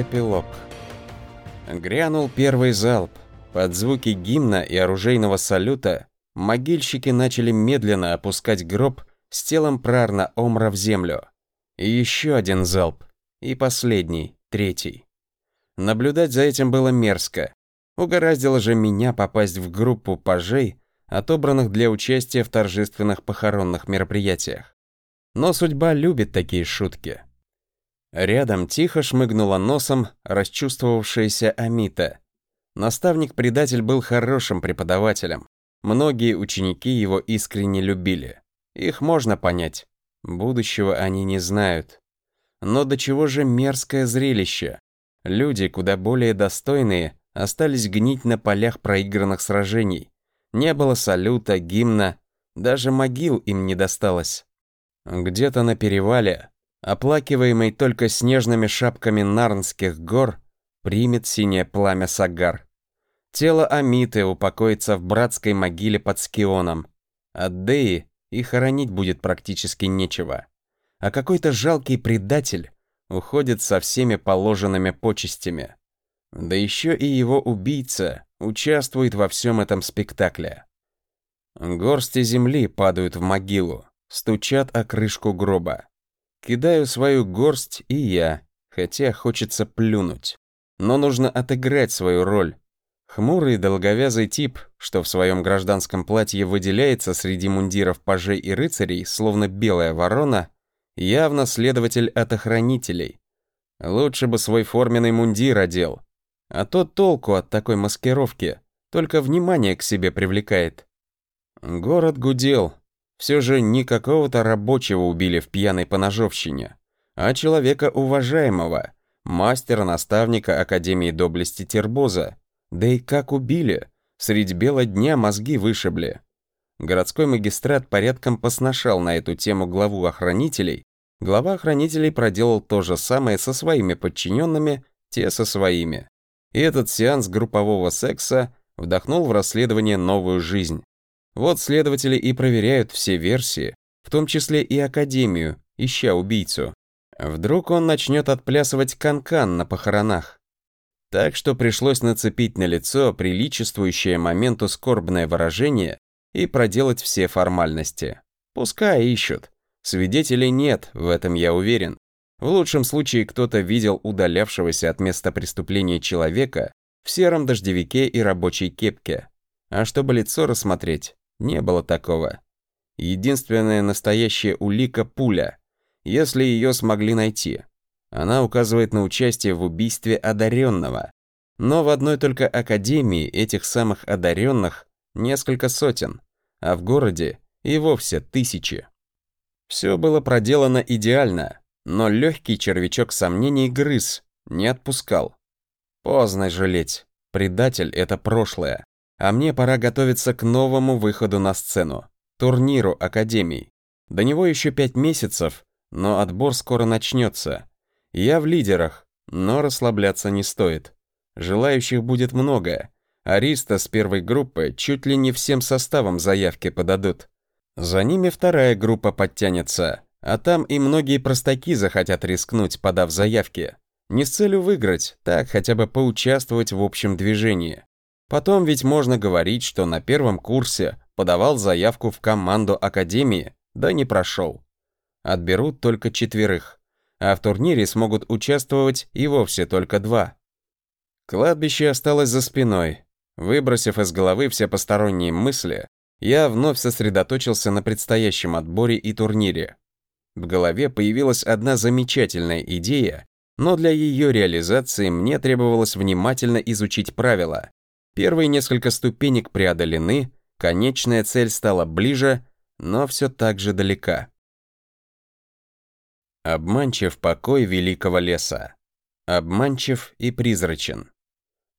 Эпилог. Грянул первый залп. Под звуки гимна и оружейного салюта могильщики начали медленно опускать гроб с телом прарна Омра в землю. И еще один залп. И последний, третий. Наблюдать за этим было мерзко. Угораздило же меня попасть в группу пажей, отобранных для участия в торжественных похоронных мероприятиях. Но судьба любит такие шутки. Рядом тихо шмыгнула носом расчувствовавшаяся Амита. Наставник-предатель был хорошим преподавателем. Многие ученики его искренне любили. Их можно понять. Будущего они не знают. Но до чего же мерзкое зрелище. Люди, куда более достойные, остались гнить на полях проигранных сражений. Не было салюта, гимна, даже могил им не досталось. Где-то на перевале оплакиваемый только снежными шапками Нарнских гор, примет синее пламя Сагар. Тело Амиты упокоится в братской могиле под Скионом. От Деи и хоронить будет практически нечего. А какой-то жалкий предатель уходит со всеми положенными почестями. Да еще и его убийца участвует во всем этом спектакле. Горсти земли падают в могилу, стучат о крышку гроба. Кидаю свою горсть и я, хотя хочется плюнуть. Но нужно отыграть свою роль. Хмурый долговязый тип, что в своем гражданском платье выделяется среди мундиров пажей и рыцарей, словно белая ворона, явно следователь от охранителей. Лучше бы свой форменный мундир одел. А то толку от такой маскировки, только внимание к себе привлекает. Город гудел, все же не какого-то рабочего убили в пьяной поножовщине, а человека уважаемого, мастера-наставника Академии доблести Тербоза. Да и как убили? Средь бела дня мозги вышибли. Городской магистрат порядком посношал на эту тему главу охранителей. Глава охранителей проделал то же самое со своими подчиненными, те со своими. И этот сеанс группового секса вдохнул в расследование новую жизнь. Вот следователи и проверяют все версии, в том числе и Академию, ища убийцу. Вдруг он начнет отплясывать канкан -кан на похоронах. Так что пришлось нацепить на лицо приличествующее моменту скорбное выражение и проделать все формальности. Пускай ищут. Свидетелей нет, в этом я уверен. В лучшем случае кто-то видел удалявшегося от места преступления человека в сером дождевике и рабочей кепке. А чтобы лицо рассмотреть, не было такого. Единственная настоящая улика – пуля, если ее смогли найти. Она указывает на участие в убийстве одаренного. Но в одной только академии этих самых одаренных несколько сотен, а в городе и вовсе тысячи. Все было проделано идеально, но легкий червячок сомнений грыз, не отпускал. Поздно жалеть. Предатель — это прошлое. А мне пора готовиться к новому выходу на сцену, турниру Академий. До него еще пять месяцев, но отбор скоро начнется. Я в лидерах, но расслабляться не стоит. Желающих будет много. Ариста с первой группы чуть ли не всем составом заявки подадут. За ними вторая группа подтянется, а там и многие простаки захотят рискнуть, подав заявки. Не с целью выиграть, так хотя бы поучаствовать в общем движении. Потом ведь можно говорить, что на первом курсе подавал заявку в команду Академии, да не прошел. Отберут только четверых, а в турнире смогут участвовать и вовсе только два. Кладбище осталось за спиной. Выбросив из головы все посторонние мысли, я вновь сосредоточился на предстоящем отборе и турнире. В голове появилась одна замечательная идея, но для ее реализации мне требовалось внимательно изучить правила, Первые несколько ступенек преодолены, конечная цель стала ближе, но все так же далека. Обманчив покой великого леса. Обманчив и призрачен.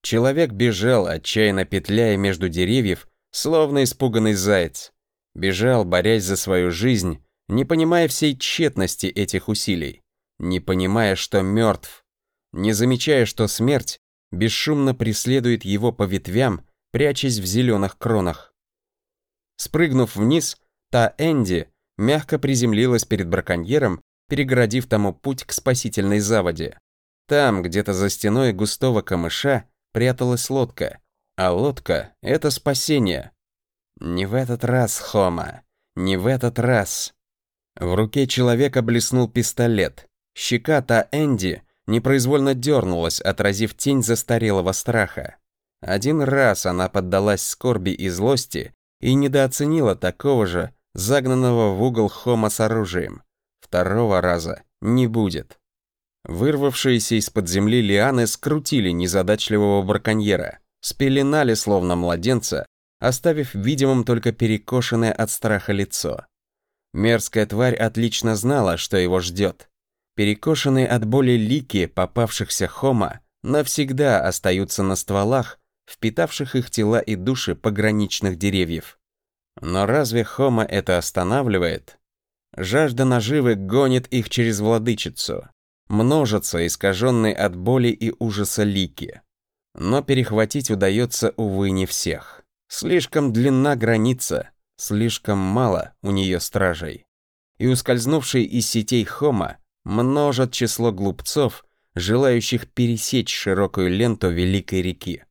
Человек бежал, отчаянно петляя между деревьев, словно испуганный заяц. Бежал, борясь за свою жизнь, не понимая всей тщетности этих усилий, не понимая, что мертв, не замечая, что смерть бесшумно преследует его по ветвям, прячась в зеленых кронах. Спрыгнув вниз, та Энди мягко приземлилась перед браконьером, перегородив тому путь к спасительной заводе. Там, где-то за стеной густого камыша, пряталась лодка. А лодка — это спасение. Не в этот раз, Хома. Не в этот раз. В руке человека блеснул пистолет. Щека та Энди непроизвольно дернулась, отразив тень застарелого страха. Один раз она поддалась скорби и злости и недооценила такого же, загнанного в угол Хома с оружием. Второго раза не будет. Вырвавшиеся из-под земли лианы скрутили незадачливого браконьера, спеленали словно младенца, оставив видимым только перекошенное от страха лицо. Мерзкая тварь отлично знала, что его ждет. Перекошенные от боли лики попавшихся хома навсегда остаются на стволах, впитавших их тела и души пограничных деревьев. Но разве хома это останавливает? Жажда наживы гонит их через владычицу. Множатся искаженные от боли и ужаса лики. Но перехватить удается, увы, не всех. Слишком длинна граница, слишком мало у нее стражей. И ускользнувшие из сетей Хома множат число глупцов, желающих пересечь широкую ленту Великой реки.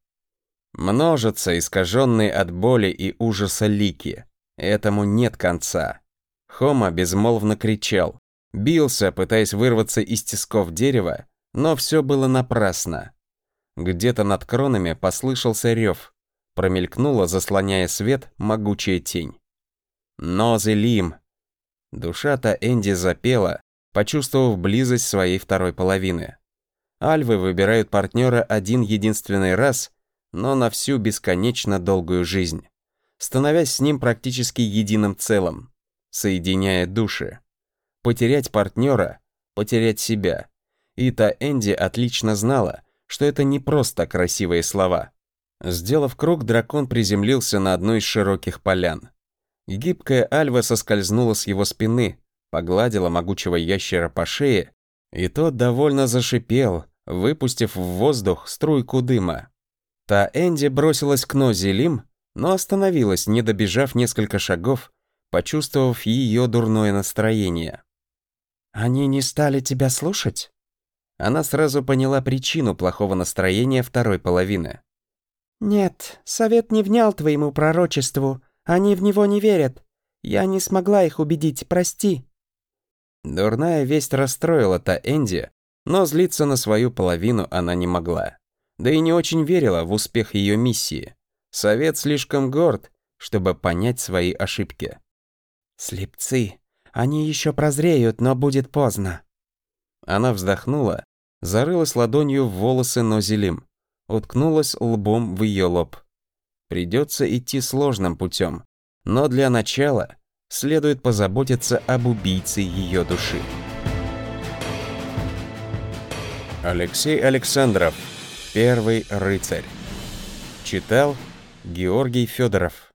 Множатся искаженные от боли и ужаса лики. Этому нет конца. Хома безмолвно кричал, бился, пытаясь вырваться из тисков дерева, но все было напрасно. Где-то над кронами послышался рев, промелькнула, заслоняя свет, могучая тень. Нозелим! Душа-то Энди запела, почувствовав близость своей второй половины. Альвы выбирают партнера один единственный раз, но на всю бесконечно долгую жизнь, становясь с ним практически единым целым соединяя души. Потерять партнера, потерять себя. И та Энди отлично знала, что это не просто красивые слова. Сделав круг, дракон приземлился на одной из широких полян. Гибкая альва соскользнула с его спины, погладила могучего ящера по шее, и тот довольно зашипел, выпустив в воздух струйку дыма. Та Энди бросилась к Нозелим, но остановилась, не добежав несколько шагов почувствовав ее дурное настроение. «Они не стали тебя слушать?» Она сразу поняла причину плохого настроения второй половины. «Нет, совет не внял твоему пророчеству. Они в него не верят. Я не смогла их убедить, прости». Дурная весть расстроила та Энди, но злиться на свою половину она не могла. Да и не очень верила в успех ее миссии. Совет слишком горд, чтобы понять свои ошибки. «Слепцы! Они еще прозреют, но будет поздно!» Она вздохнула, зарылась ладонью в волосы Нозелим, уткнулась лбом в ее лоб. Придется идти сложным путем, но для начала следует позаботиться об убийце ее души. Алексей Александров. Первый рыцарь. Читал Георгий Федоров.